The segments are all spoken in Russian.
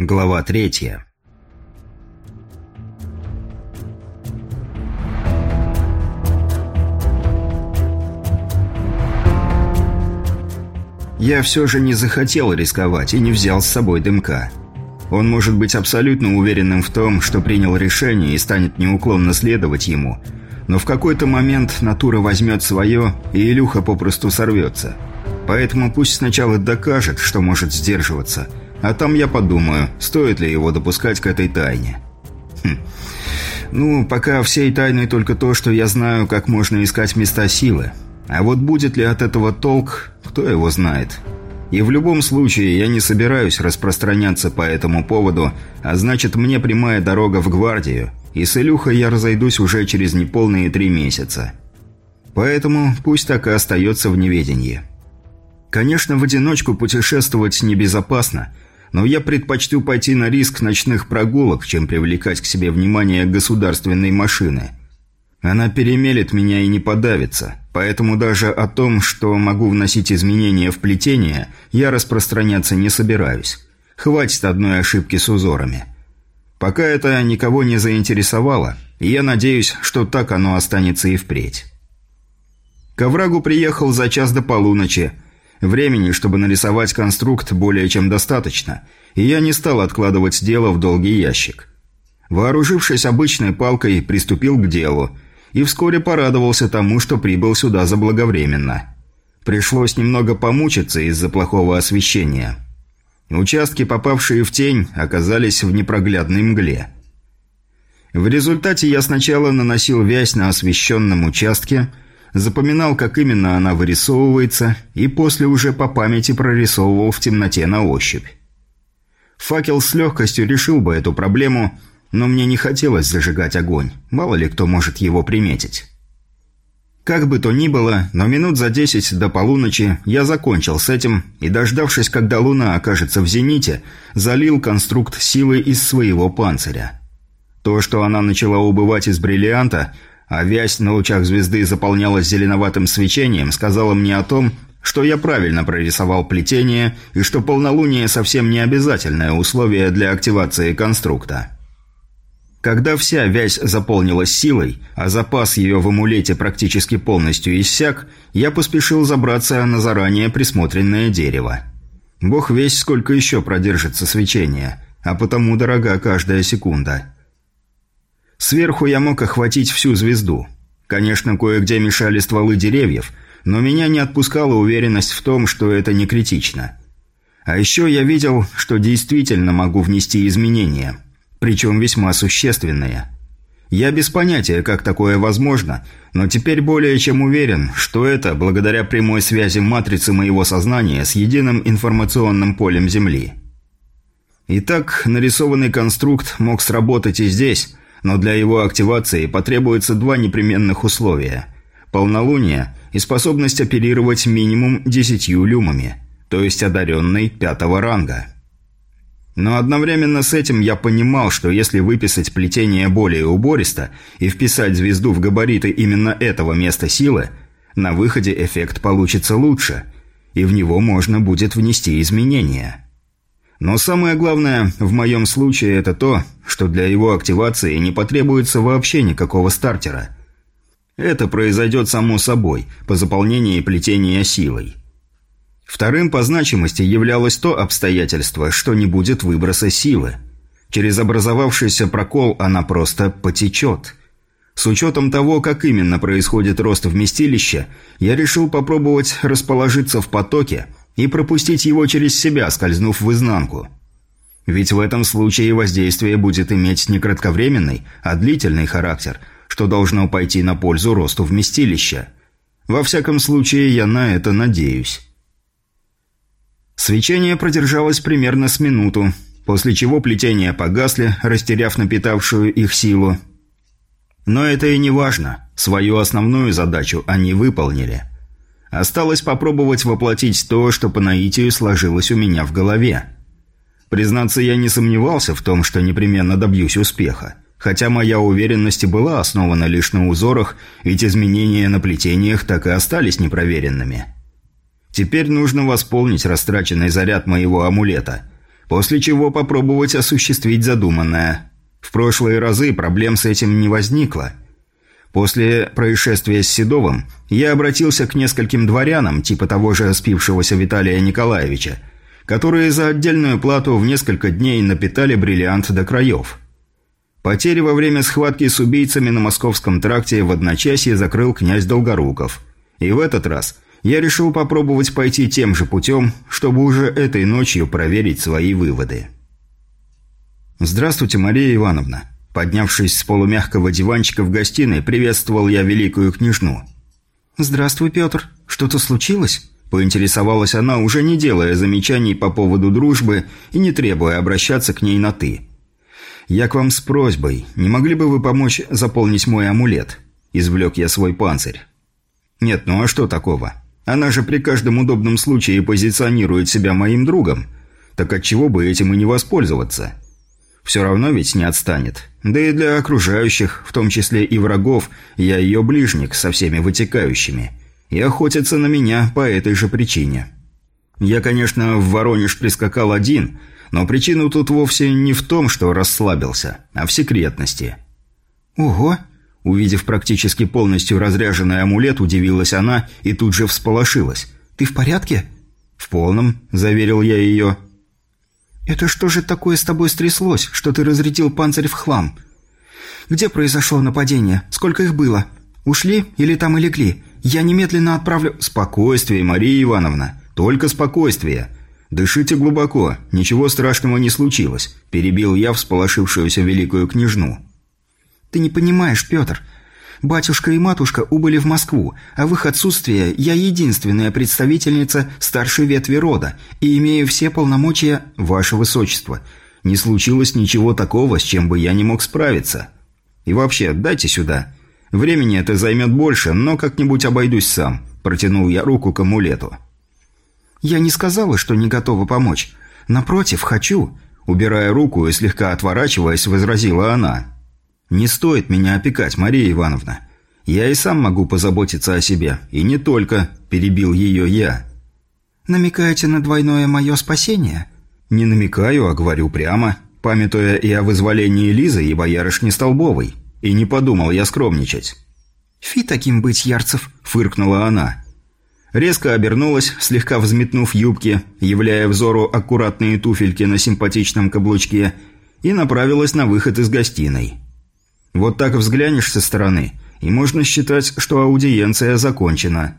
Глава третья. Я все же не захотел рисковать и не взял с собой дымка. Он может быть абсолютно уверенным в том, что принял решение и станет неуклонно следовать ему, но в какой-то момент натура возьмет свое, и Илюха попросту сорвется. Поэтому пусть сначала докажет, что может сдерживаться – а там я подумаю, стоит ли его допускать к этой тайне. Хм. Ну, пока всей тайной только то, что я знаю, как можно искать места силы. А вот будет ли от этого толк, кто его знает. И в любом случае я не собираюсь распространяться по этому поводу, а значит мне прямая дорога в гвардию, и с Илюхой я разойдусь уже через неполные три месяца. Поэтому пусть так и остается в неведении. Конечно, в одиночку путешествовать небезопасно – но я предпочту пойти на риск ночных прогулок, чем привлекать к себе внимание государственной машины. Она перемелет меня и не подавится, поэтому даже о том, что могу вносить изменения в плетение, я распространяться не собираюсь. Хватит одной ошибки с узорами. Пока это никого не заинтересовало, и я надеюсь, что так оно останется и впредь. К оврагу приехал за час до полуночи, Времени, чтобы нарисовать конструкт, более чем достаточно, и я не стал откладывать дело в долгий ящик. Вооружившись обычной палкой, приступил к делу, и вскоре порадовался тому, что прибыл сюда заблаговременно. Пришлось немного помучиться из-за плохого освещения. Участки, попавшие в тень, оказались в непроглядной мгле. В результате я сначала наносил вязь на освещенном участке – запоминал, как именно она вырисовывается, и после уже по памяти прорисовывал в темноте на ощупь. Факел с легкостью решил бы эту проблему, но мне не хотелось зажигать огонь, мало ли кто может его приметить. Как бы то ни было, но минут за десять до полуночи я закончил с этим и, дождавшись, когда луна окажется в зените, залил конструкт силой из своего панциря. То, что она начала убывать из бриллианта – а вязь на лучах звезды заполнялась зеленоватым свечением, сказала мне о том, что я правильно прорисовал плетение и что полнолуние совсем не обязательное условие для активации конструкта. Когда вся вязь заполнилась силой, а запас ее в амулете практически полностью иссяк, я поспешил забраться на заранее присмотренное дерево. Бог весь сколько еще продержится свечение, а потому дорога каждая секунда. Сверху я мог охватить всю звезду. Конечно, кое-где мешали стволы деревьев, но меня не отпускала уверенность в том, что это не критично. А еще я видел, что действительно могу внести изменения, причем весьма существенные. Я без понятия, как такое возможно, но теперь более чем уверен, что это благодаря прямой связи матрицы моего сознания с единым информационным полем Земли. Итак, нарисованный конструкт мог сработать и здесь, но для его активации потребуется два непременных условия – полнолуние и способность оперировать минимум десятью люмами, то есть одаренный пятого ранга. Но одновременно с этим я понимал, что если выписать плетение более убористо и вписать звезду в габариты именно этого места силы, на выходе эффект получится лучше, и в него можно будет внести изменения. Но самое главное в моем случае это то, что для его активации не потребуется вообще никакого стартера. Это произойдет само собой, по заполнении плетения силой. Вторым по значимости являлось то обстоятельство, что не будет выброса силы. Через образовавшийся прокол она просто потечет. С учетом того, как именно происходит рост вместилища, я решил попробовать расположиться в потоке – и пропустить его через себя, скользнув в изнанку. Ведь в этом случае воздействие будет иметь не кратковременный, а длительный характер, что должно пойти на пользу росту вместилища. Во всяком случае, я на это надеюсь. Свечение продержалось примерно с минуту, после чего плетения погасли, растеряв напитавшую их силу. Но это и не важно, свою основную задачу они выполнили – Осталось попробовать воплотить то, что по наитию сложилось у меня в голове. Признаться, я не сомневался в том, что непременно добьюсь успеха. Хотя моя уверенность и была основана лишь на узорах, ведь изменения на плетениях так и остались непроверенными. Теперь нужно восполнить растраченный заряд моего амулета. после чего попробовать осуществить задуманное. В прошлые разы проблем с этим не возникло. После происшествия с Седовым я обратился к нескольким дворянам, типа того же спившегося Виталия Николаевича, которые за отдельную плату в несколько дней напитали бриллиант до краев. Потери во время схватки с убийцами на московском тракте в одночасье закрыл князь Долгоруков. И в этот раз я решил попробовать пойти тем же путем, чтобы уже этой ночью проверить свои выводы. «Здравствуйте, Мария Ивановна». Поднявшись с полумягкого диванчика в гостиной, приветствовал я великую княжну. «Здравствуй, Петр. Что-то случилось?» Поинтересовалась она, уже не делая замечаний по поводу дружбы и не требуя обращаться к ней на «ты». «Я к вам с просьбой. Не могли бы вы помочь заполнить мой амулет?» Извлек я свой панцирь. «Нет, ну а что такого? Она же при каждом удобном случае позиционирует себя моим другом. Так отчего бы этим и не воспользоваться? Все равно ведь не отстанет. Да и для окружающих, в том числе и врагов, я ее ближник со всеми вытекающими. И охотятся на меня по этой же причине. Я, конечно, в Воронеж прискакал один – но причина тут вовсе не в том, что расслабился, а в секретности. «Ого!» Увидев практически полностью разряженный амулет, удивилась она и тут же всполошилась. «Ты в порядке?» «В полном», – заверил я ее. «Это что же такое с тобой стряслось, что ты разрядил панцирь в хлам? Где произошло нападение? Сколько их было? Ушли или там и легли? Я немедленно отправлю...» «Спокойствие, Мария Ивановна, только спокойствие. «Дышите глубоко, ничего страшного не случилось», – перебил я всполошившуюся великую княжну. «Ты не понимаешь, Петр. Батюшка и матушка убыли в Москву, а в их отсутствие я единственная представительница старшей ветви рода и имею все полномочия Ваше Высочество. Не случилось ничего такого, с чем бы я не мог справиться. И вообще, дайте сюда. Времени это займет больше, но как-нибудь обойдусь сам», – протянул я руку к амулету. «Я не сказала, что не готова помочь. Напротив, хочу», – убирая руку и слегка отворачиваясь, возразила она. «Не стоит меня опекать, Мария Ивановна. Я и сам могу позаботиться о себе, и не только», – перебил ее я. «Намекаете на двойное мое спасение?» «Не намекаю, а говорю прямо, памятуя и о вызволении Лизы и боярышни Столбовой. И не подумал я скромничать». «Фи таким быть, Ярцев!» – фыркнула она. Резко обернулась, слегка взметнув юбки, являя взору аккуратные туфельки на симпатичном каблучке, и направилась на выход из гостиной. Вот так взглянешь со стороны, и можно считать, что аудиенция закончена.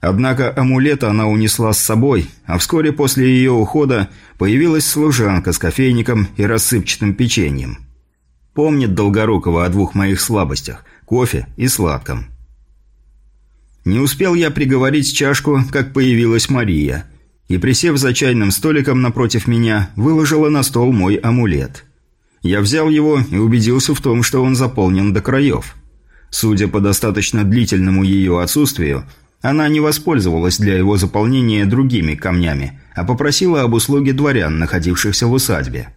Однако амулета она унесла с собой, а вскоре после ее ухода появилась служанка с кофейником и рассыпчатым печеньем. Помнит Долгорукова о двух моих слабостях – кофе и сладком – не успел я приговорить чашку, как появилась Мария, и, присев за чайным столиком напротив меня, выложила на стол мой амулет. Я взял его и убедился в том, что он заполнен до краев. Судя по достаточно длительному ее отсутствию, она не воспользовалась для его заполнения другими камнями, а попросила об услуге дворян, находившихся в усадьбе.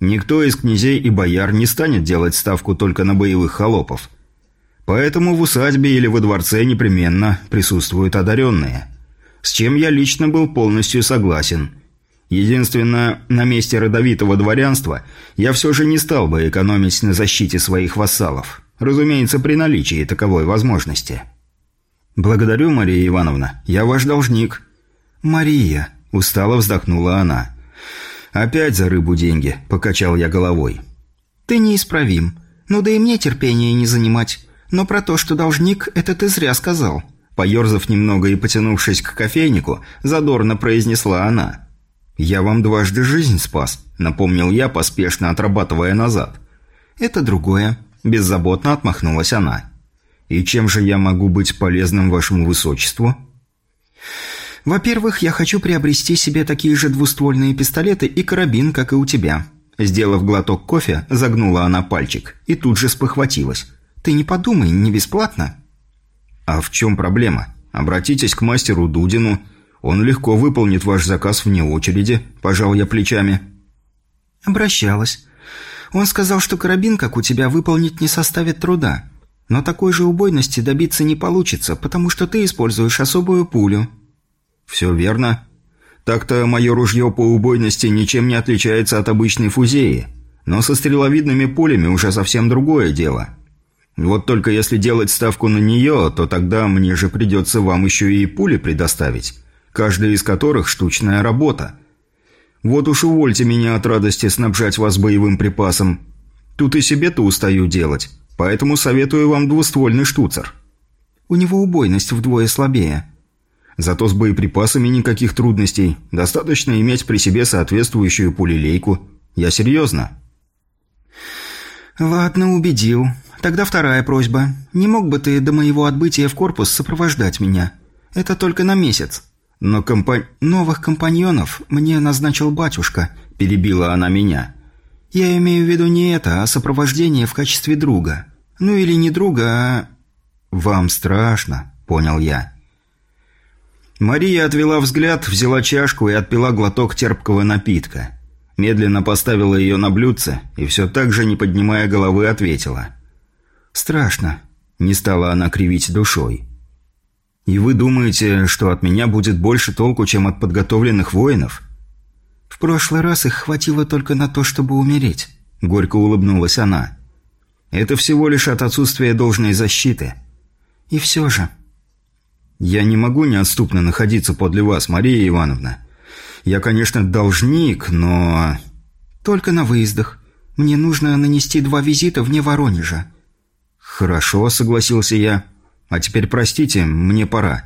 Никто из князей и бояр не станет делать ставку только на боевых холопов – Поэтому в усадьбе или во дворце непременно присутствуют одаренные. С чем я лично был полностью согласен. Единственное, на месте родовитого дворянства я все же не стал бы экономить на защите своих вассалов. Разумеется, при наличии таковой возможности. «Благодарю, Мария Ивановна. Я ваш должник». «Мария», – устало вздохнула она. «Опять за рыбу деньги», – покачал я головой. «Ты неисправим. Ну да и мне терпение не занимать. Но про то, что должник, это ты зря сказал». Поерзав немного и потянувшись к кофейнику, задорно произнесла она. «Я вам дважды жизнь спас», — напомнил я, поспешно отрабатывая назад. «Это другое», — беззаботно отмахнулась она. «И чем же я могу быть полезным вашему высочеству?» «Во-первых, я хочу приобрести себе такие же двуствольные пистолеты и карабин, как и у тебя». Сделав глоток кофе, загнула она пальчик и тут же спохватилась. Ты не подумай, не бесплатно». «А в чем проблема? Обратитесь к мастеру Дудину. Он легко выполнит ваш заказ вне очереди», – пожал я плечами. «Обращалась. Он сказал, что карабин, как у тебя, выполнить не составит труда. Но такой же убойности добиться не получится, потому что ты используешь особую пулю». «Все верно. Так-то мое ружье по убойности ничем не отличается от обычной фузеи, но со стреловидными пулями уже совсем другое дело. Вот только если делать ставку на нее, то тогда мне же придется вам еще и пули предоставить, каждая из которых штучная работа. Вот уж увольте меня от радости снабжать вас боевым припасом. Тут и себе-то устаю делать, поэтому советую вам двуствольный штуцер. У него убойность вдвое слабее. Зато с боеприпасами никаких трудностей. Достаточно иметь при себе соответствующую пулелейку. Я серьезно. Ладно, убедил. Тогда вторая просьба. Не мог бы ты до моего отбытия в корпус сопровождать меня? Это только на месяц. Но компа... новых компаньонов мне назначил батюшка, перебила она меня. Я имею в виду не это, а сопровождение в качестве друга. Ну или не друга, а... Вам страшно, понял я. Мария отвела взгляд, взяла чашку и отпила глоток терпкого напитка. Медленно поставила ее на блюдце и все так же, не поднимая головы, ответила. «Страшно», – не стала она кривить душой. «И вы думаете, что от меня будет больше толку, чем от подготовленных воинов?» «В прошлый раз их хватило только на то, чтобы умереть», – горько улыбнулась она. «Это всего лишь от отсутствия должной защиты». «И все же...» «Я не могу неотступно находиться подле вас, Мария Ивановна. Я, конечно, должник, но...» «Только на выездах. Мне нужно нанести два визита вне Воронежа». «Хорошо», — согласился я. «А теперь простите, мне пора».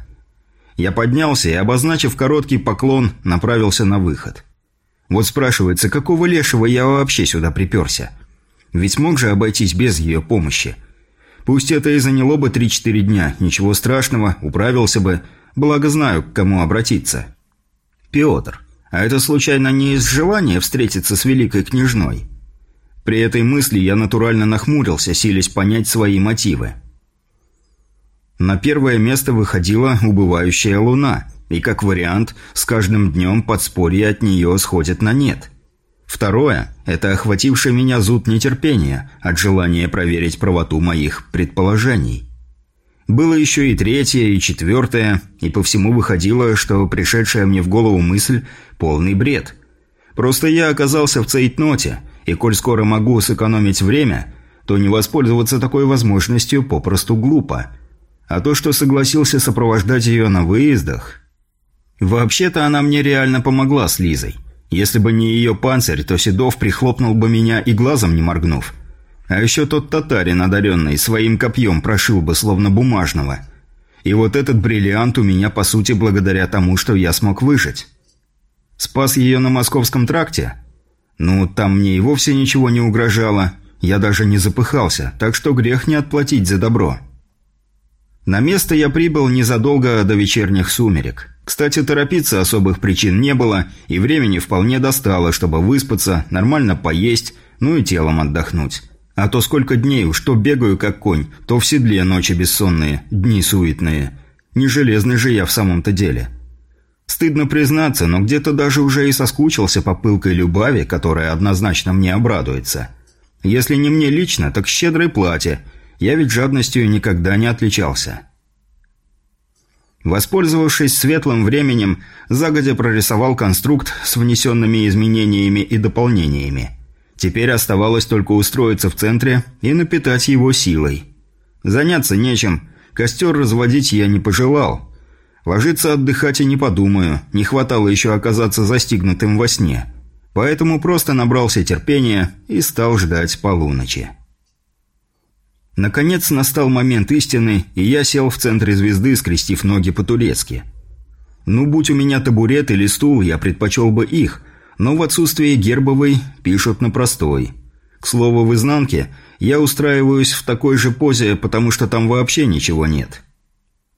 Я поднялся и, обозначив короткий поклон, направился на выход. Вот спрашивается, какого лешего я вообще сюда приперся? Ведь мог же обойтись без ее помощи. Пусть это и заняло бы 3-4 дня, ничего страшного, управился бы, благо знаю, к кому обратиться. Петр. А это случайно не из желания встретиться с великой княжной? При этой мысли я натурально нахмурился, силясь понять свои мотивы. На первое место выходила убывающая луна, и как вариант, с каждым днем подспорье от нее сходит на нет. Второе – это охвативший меня зуд нетерпения от желания проверить правоту моих предположений. Было еще и третье, и четвертое, и по всему выходило, что пришедшая мне в голову мысль – полный бред. Просто я оказался в цейтноте, и коль скоро могу сэкономить время, то не воспользоваться такой возможностью попросту глупо. А то, что согласился сопровождать ее на выездах... Вообще-то она мне реально помогла с Лизой. Если бы не ее панцирь, то Седов прихлопнул бы меня и глазом не моргнув. А еще тот татарин одаренный своим копьем прошил бы, словно бумажного. И вот этот бриллиант у меня, по сути, благодаря тому, что я смог выжить. Спас ее на московском тракте? Ну, там мне и вовсе ничего не угрожало. Я даже не запыхался, так что грех не отплатить за добро. На место я прибыл незадолго до вечерних сумерек. Кстати, торопиться особых причин не было, и времени вполне достало, чтобы выспаться, нормально поесть, ну и телом отдохнуть. А то сколько дней уж то бегаю как конь, то в седле ночи бессонные, дни суетные. Не железный же я в самом-то деле. Стыдно признаться, но где-то даже уже и соскучился по пылкой Любави, которая однозначно мне обрадуется. Если не мне лично, так щедрой плате. Я ведь жадностью никогда не отличался. Воспользовавшись светлым временем, загодя прорисовал конструкт с внесенными изменениями и дополнениями. Теперь оставалось только устроиться в центре и напитать его силой. Заняться нечем, костер разводить я не пожелал. Ложиться отдыхать и не подумаю, не хватало еще оказаться застигнутым во сне. Поэтому просто набрался терпения и стал ждать полуночи. Наконец настал момент истины, и я сел в центре звезды, скрестив ноги по-турецки. Ну, будь у меня табурет или стул, я предпочел бы их – но в отсутствие гербовой пишут на простой. К слову, в изнанке я устраиваюсь в такой же позе, потому что там вообще ничего нет.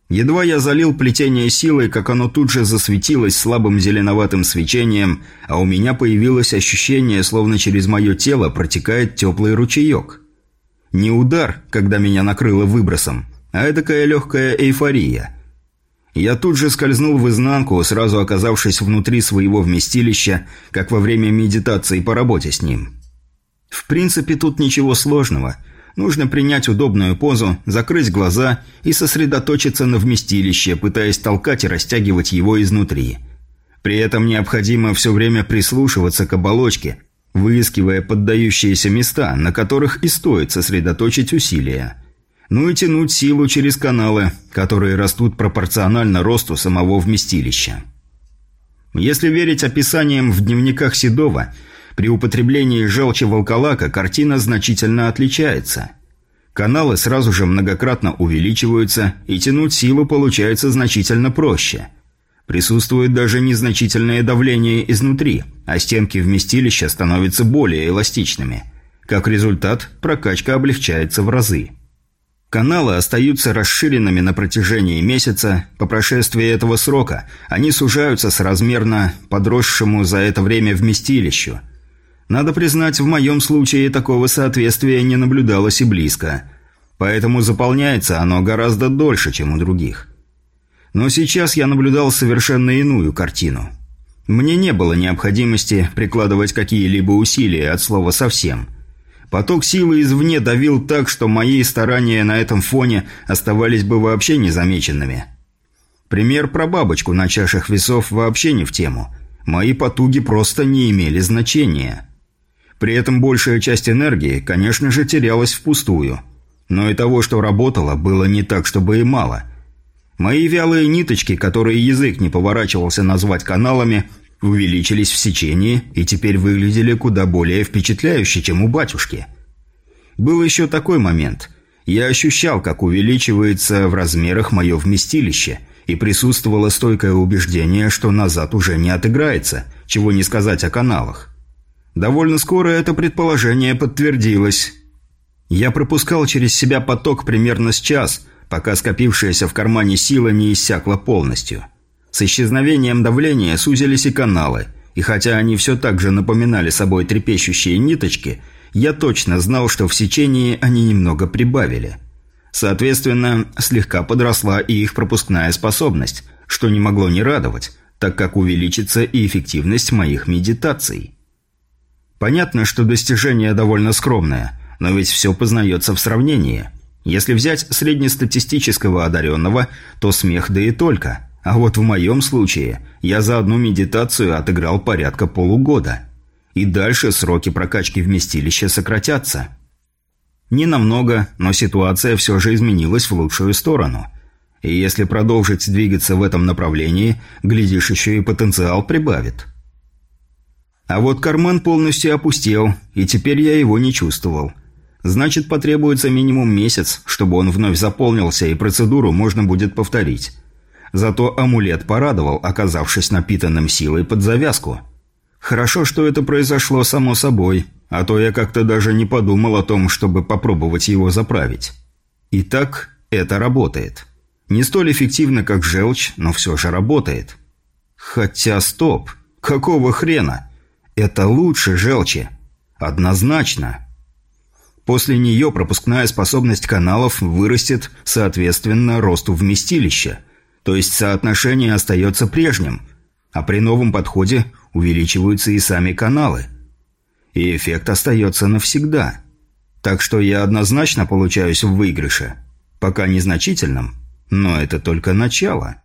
Едва я залил плетение силой, как оно тут же засветилось слабым зеленоватым свечением, а у меня появилось ощущение, словно через мое тело протекает теплый ручеек. Не удар, когда меня накрыло выбросом, а эдакая легкая эйфория – я тут же скользнул в изнанку, сразу оказавшись внутри своего вместилища, как во время медитации по работе с ним. В принципе, тут ничего сложного. Нужно принять удобную позу, закрыть глаза и сосредоточиться на вместилище, пытаясь толкать и растягивать его изнутри. При этом необходимо все время прислушиваться к оболочке, выискивая поддающиеся места, на которых и стоит сосредоточить усилия. Ну и тянуть силу через каналы, которые растут пропорционально росту самого вместилища. Если верить описаниям в дневниках Седова, при употреблении желчи волколака картина значительно отличается. Каналы сразу же многократно увеличиваются, и тянуть силу получается значительно проще – Присутствует даже незначительное давление изнутри, а стенки вместилища становятся более эластичными. Как результат, прокачка облегчается в разы. Каналы остаются расширенными на протяжении месяца, по прошествии этого срока они сужаются с размерно подросшему за это время вместилищу. Надо признать, в моем случае такого соответствия не наблюдалось и близко, поэтому заполняется оно гораздо дольше, чем у других. Но сейчас я наблюдал совершенно иную картину. Мне не было необходимости прикладывать какие-либо усилия от слова совсем. Поток силы извне давил так, что мои старания на этом фоне оставались бы вообще незамеченными. Пример про бабочку на чашах весов вообще не в тему. Мои потуги просто не имели значения. При этом большая часть энергии, конечно же, терялась впустую. Но и того, что работало, было не так, чтобы и мало – Мои вялые ниточки, которые язык не поворачивался назвать каналами, увеличились в сечении и теперь выглядели куда более впечатляюще, чем у батюшки. Был еще такой момент. Я ощущал, как увеличивается в размерах мое вместилище, и присутствовало стойкое убеждение, что назад уже не отыграется, чего не сказать о каналах. Довольно скоро это предположение подтвердилось. Я пропускал через себя поток примерно с час – пока скопившаяся в кармане сила не иссякла полностью. С исчезновением давления сузились и каналы, и хотя они все так же напоминали собой трепещущие ниточки, я точно знал, что в сечении они немного прибавили. Соответственно, слегка подросла и их пропускная способность, что не могло не радовать, так как увеличится и эффективность моих медитаций. Понятно, что достижение довольно скромное, но ведь все познается в сравнении – если взять среднестатистического одаренного, то смех да и только. А вот в моем случае я за одну медитацию отыграл порядка полугода. И дальше сроки прокачки вместилища сократятся. Не намного, но ситуация все же изменилась в лучшую сторону. И если продолжить двигаться в этом направлении, глядишь, еще и потенциал прибавит. А вот карман полностью опустел, и теперь я его не чувствовал – Значит, потребуется минимум месяц, чтобы он вновь заполнился, и процедуру можно будет повторить. Зато амулет порадовал, оказавшись напитанным силой под завязку. Хорошо, что это произошло само собой, а то я как-то даже не подумал о том, чтобы попробовать его заправить. Итак, это работает. Не столь эффективно, как желчь, но все же работает. Хотя, стоп, какого хрена? Это лучше желчи. Однозначно. После нее пропускная способность каналов вырастет соответственно росту вместилища, то есть соотношение остается прежним, а при новом подходе увеличиваются и сами каналы. И эффект остается навсегда. Так что я однозначно получаюсь в выигрыше. Пока незначительном, но это только начало.